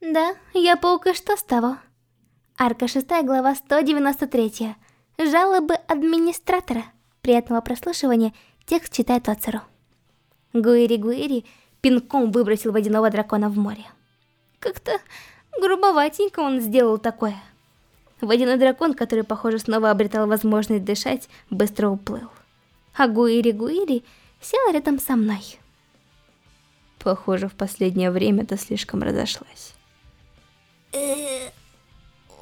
Да, я паука, что с того? Арка 6, глава 193. Жалобы администратора. Приятного прослушивания. Текст читает Оцеру. Гуири-Гуири пинком выбросил водяного дракона в море. Как-то грубоватенько он сделал такое. Водяной дракон, который, похоже, снова обретал возможность дышать, быстро уплыл. А Гуири-Гуири сел рядом со мной. Похоже, в последнее время ты слишком разошлась. Э,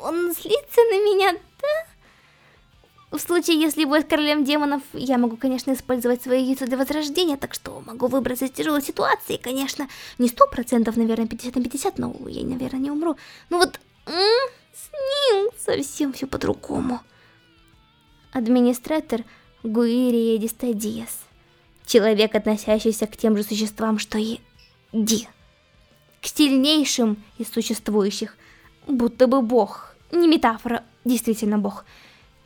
он злится на меня, да? В случае, если будет королем демонов, я могу, конечно, использовать свои яйцо для возрождения, так что могу выбраться из тяжелой ситуации, конечно, не сто процентов, наверное, 50 на 50, но я, наверное, не умру. Ну вот, с ним совсем все по-другому. Администратор Гуири Дистадиас. Человек, относящийся к тем же существам, что и Ди. К сильнейшим из существующих, будто бы бог. Не метафора, действительно бог.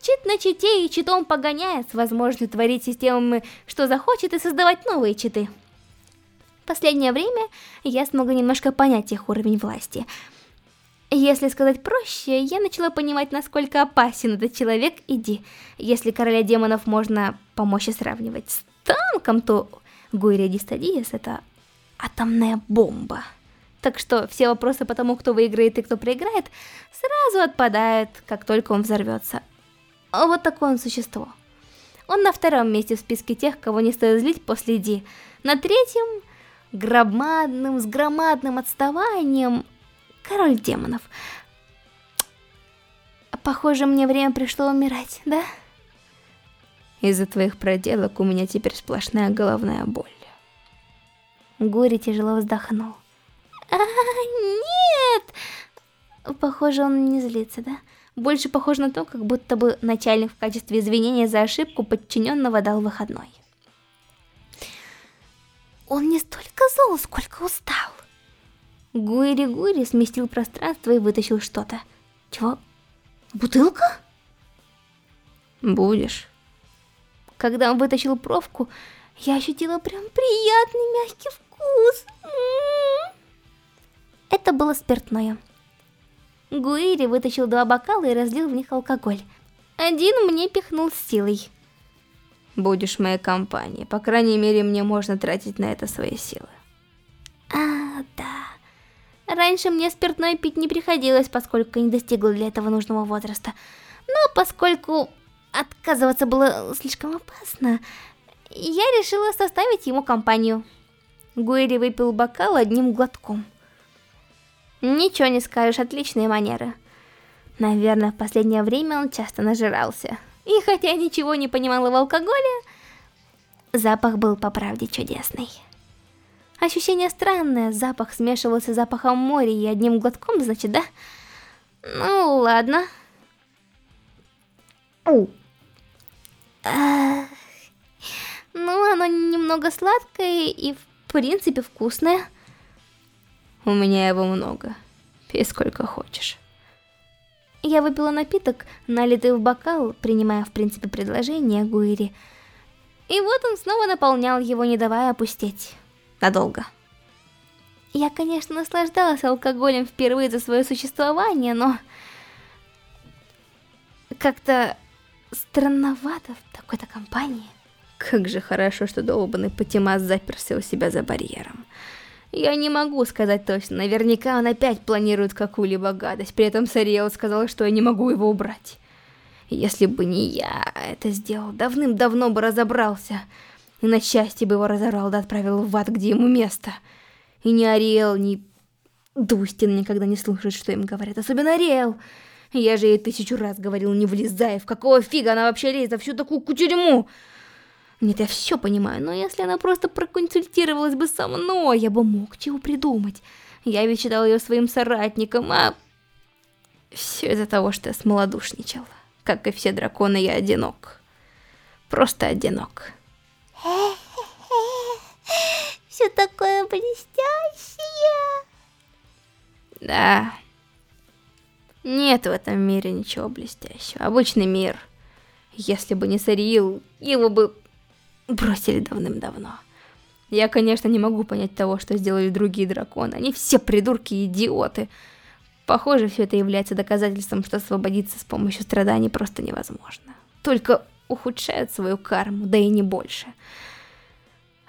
Чит на чите и читом погоняет, возможно творить системами, что захочет, и создавать новые читы. В последнее время я смогла немножко понять их уровень власти. Если сказать проще, я начала понимать, насколько опасен этот человек и Ди. Если короля демонов можно помочь и сравнивать с танком, то Гуйрия Дистадиес это атомная бомба. Так что все вопросы по тому, кто выиграет и кто проиграет, сразу отпадают, как только он взорвется. Вот такое он существо. Он на втором месте в списке тех, кого не стоит злить после Ди. На третьем, громадным, с громадным отставанием, король демонов. Похоже, мне время пришло умирать, да? Из-за твоих проделок у меня теперь сплошная головная боль. Гори тяжело вздохнул. А, нет! Похоже, он не злится, да? Больше похоже на то, как будто бы начальник в качестве извинения за ошибку подчиненного дал выходной. Он не столько зол, сколько устал. Гуири-Гуири сместил пространство и вытащил что-то. Чего? Бутылка? Будешь. Когда он вытащил провку, я ощутила прям приятный мягкий вкус. Это было спиртное. Гуири вытащил два бокала и разлил в них алкоголь. Один мне пихнул с силой. Будешь моей компанией, по крайней мере, мне можно тратить на это свои силы. А, да. Раньше мне спиртное пить не приходилось, поскольку не достигла для этого нужного возраста. Но поскольку отказываться было слишком опасно, я решила составить ему компанию. Гуэри выпил бокал одним глотком. Ничего не скажешь, отличные манеры. Наверное, в последнее время он часто нажирался. И хотя ничего не понимала в алкоголе, запах был по правде чудесный. Ощущение странное, запах смешивался с запахом моря и одним глотком, значит, да? Ну, ладно. Ну, оно немного сладкое и, в принципе, вкусное. У меня его много. Пей сколько хочешь. Я выпила напиток, налитый в бокал, принимая, в принципе, предложение Гуири. И вот он снова наполнял его, не давая опустить. Надолго. Я, конечно, наслаждалась алкоголем впервые за свое существование, но... Как-то странновато в такой-то компании. Как же хорошо, что долбанный Патимас заперся у себя за барьером. Я не могу сказать точно, наверняка он опять планирует какую-либо гадость, при этом Сариэл сказал, что я не могу его убрать. Если бы не я это сделал, давным-давно бы разобрался. И на счастье бы его разорвал да отправил в ад, где ему место. И ни Ариэл, ни Дустин никогда не слушают, что им говорят, особенно Ариэл. Я же ей тысячу раз говорил, не влезай, в какого фига она вообще лезет во всю такую кутерьму. Нет, я все понимаю, но если она просто проконсультировалась бы со мной, я бы мог чего придумать. Я ведь считал ее своим соратником, а... Все из-за того, что я смолодушничал. Как и все драконы, я одинок. Просто одинок. Все такое блестящее. Да. Нет в этом мире ничего блестящего. Обычный мир. Если бы не Сариил, его бы бросили давным-давно. Я, конечно, не могу понять того, что сделали другие драконы. Они все придурки и идиоты. Похоже, все это является доказательством, что освободиться с помощью страданий просто невозможно. Только ухудшают свою карму, да и не больше.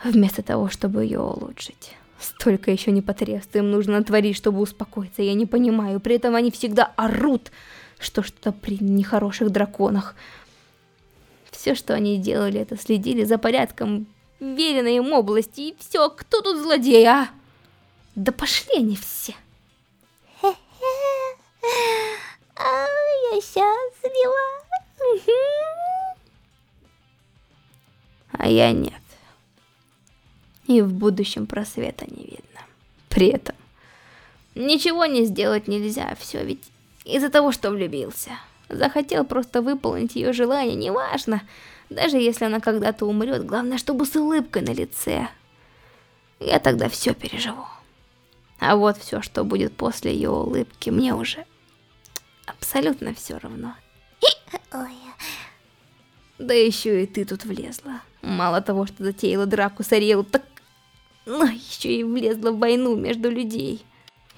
Вместо того, чтобы ее улучшить. Столько еще непотребств им нужно натворить, чтобы успокоиться, я не понимаю. При этом они всегда орут, что что-то при нехороших драконах. Все, что они делали, это следили за порядком веренной им области, и все, кто тут злодей, а? Да пошли они все. А я счастлива. А я нет. И в будущем просвета не видно. При этом ничего не сделать нельзя, все ведь из-за того, что влюбился. Захотел просто выполнить ее желание, неважно. Даже если она когда-то умрет, главное, чтобы с улыбкой на лице. Я тогда все переживу. А вот все, что будет после ее улыбки, мне уже абсолютно все равно. Ой. Да еще и ты тут влезла. Мало того, что затеяла драку с Ариэлу, так... Ну, еще и влезла в войну между людей.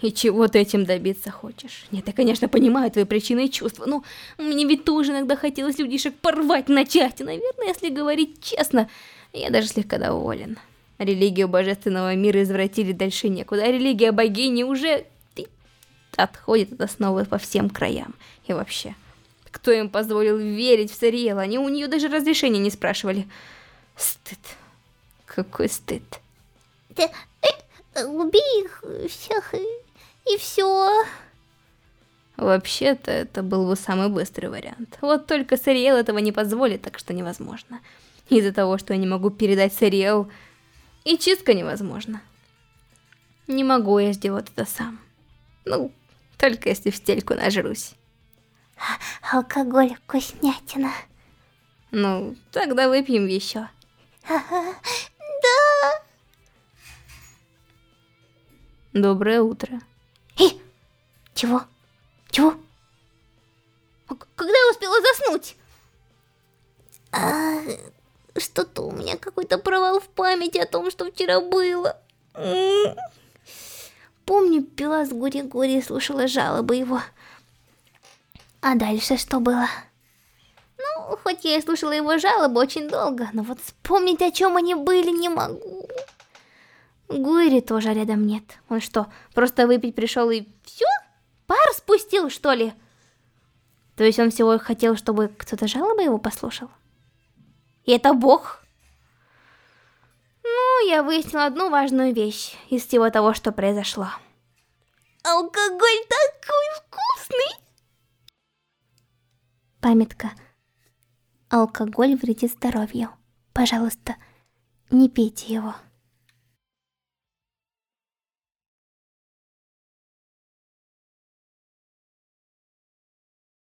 И чего ты этим добиться хочешь? Нет, я, конечно, понимаю твои причины и чувства, но мне ведь тоже иногда хотелось людишек порвать на части. Наверное, если говорить честно, я даже слегка доволен. Религию божественного мира извратили дальше некуда, а религия богини уже отходит от основы по всем краям. И вообще, кто им позволил верить в Сариэла? Они у нее даже разрешения не спрашивали. Стыд. Какой стыд. Ты, э, убей их всех и и все. Вообще-то, это был бы самый быстрый вариант. Вот только Сариэл этого не позволит, так что невозможно. Из-за того, что я не могу передать Сариэл, и чистка невозможно. Не могу я сделать это сам. Ну, только если в стельку нажрусь. Алкоголь вкуснятина. Ну, тогда выпьем еще. Да. Доброе утро. Чего? Чего? Когда я успела заснуть? А, Что-то у меня какой-то провал в памяти о том, что вчера было. Помню, пила с гури-гури и слушала жалобы его. А дальше что было? Ну, хоть я и слушала его жалобы очень долго, но вот вспомнить, о чем они были, не могу. Гуири тоже рядом нет. Он что, просто выпить пришел и все? Спустил, что ли? То есть он всего хотел, чтобы кто-то жалобы его послушал? И это бог? Ну, я выяснила одну важную вещь из всего того, что произошло. Алкоголь такой вкусный! Памятка. Алкоголь вредит здоровью. Пожалуйста, не пейте его.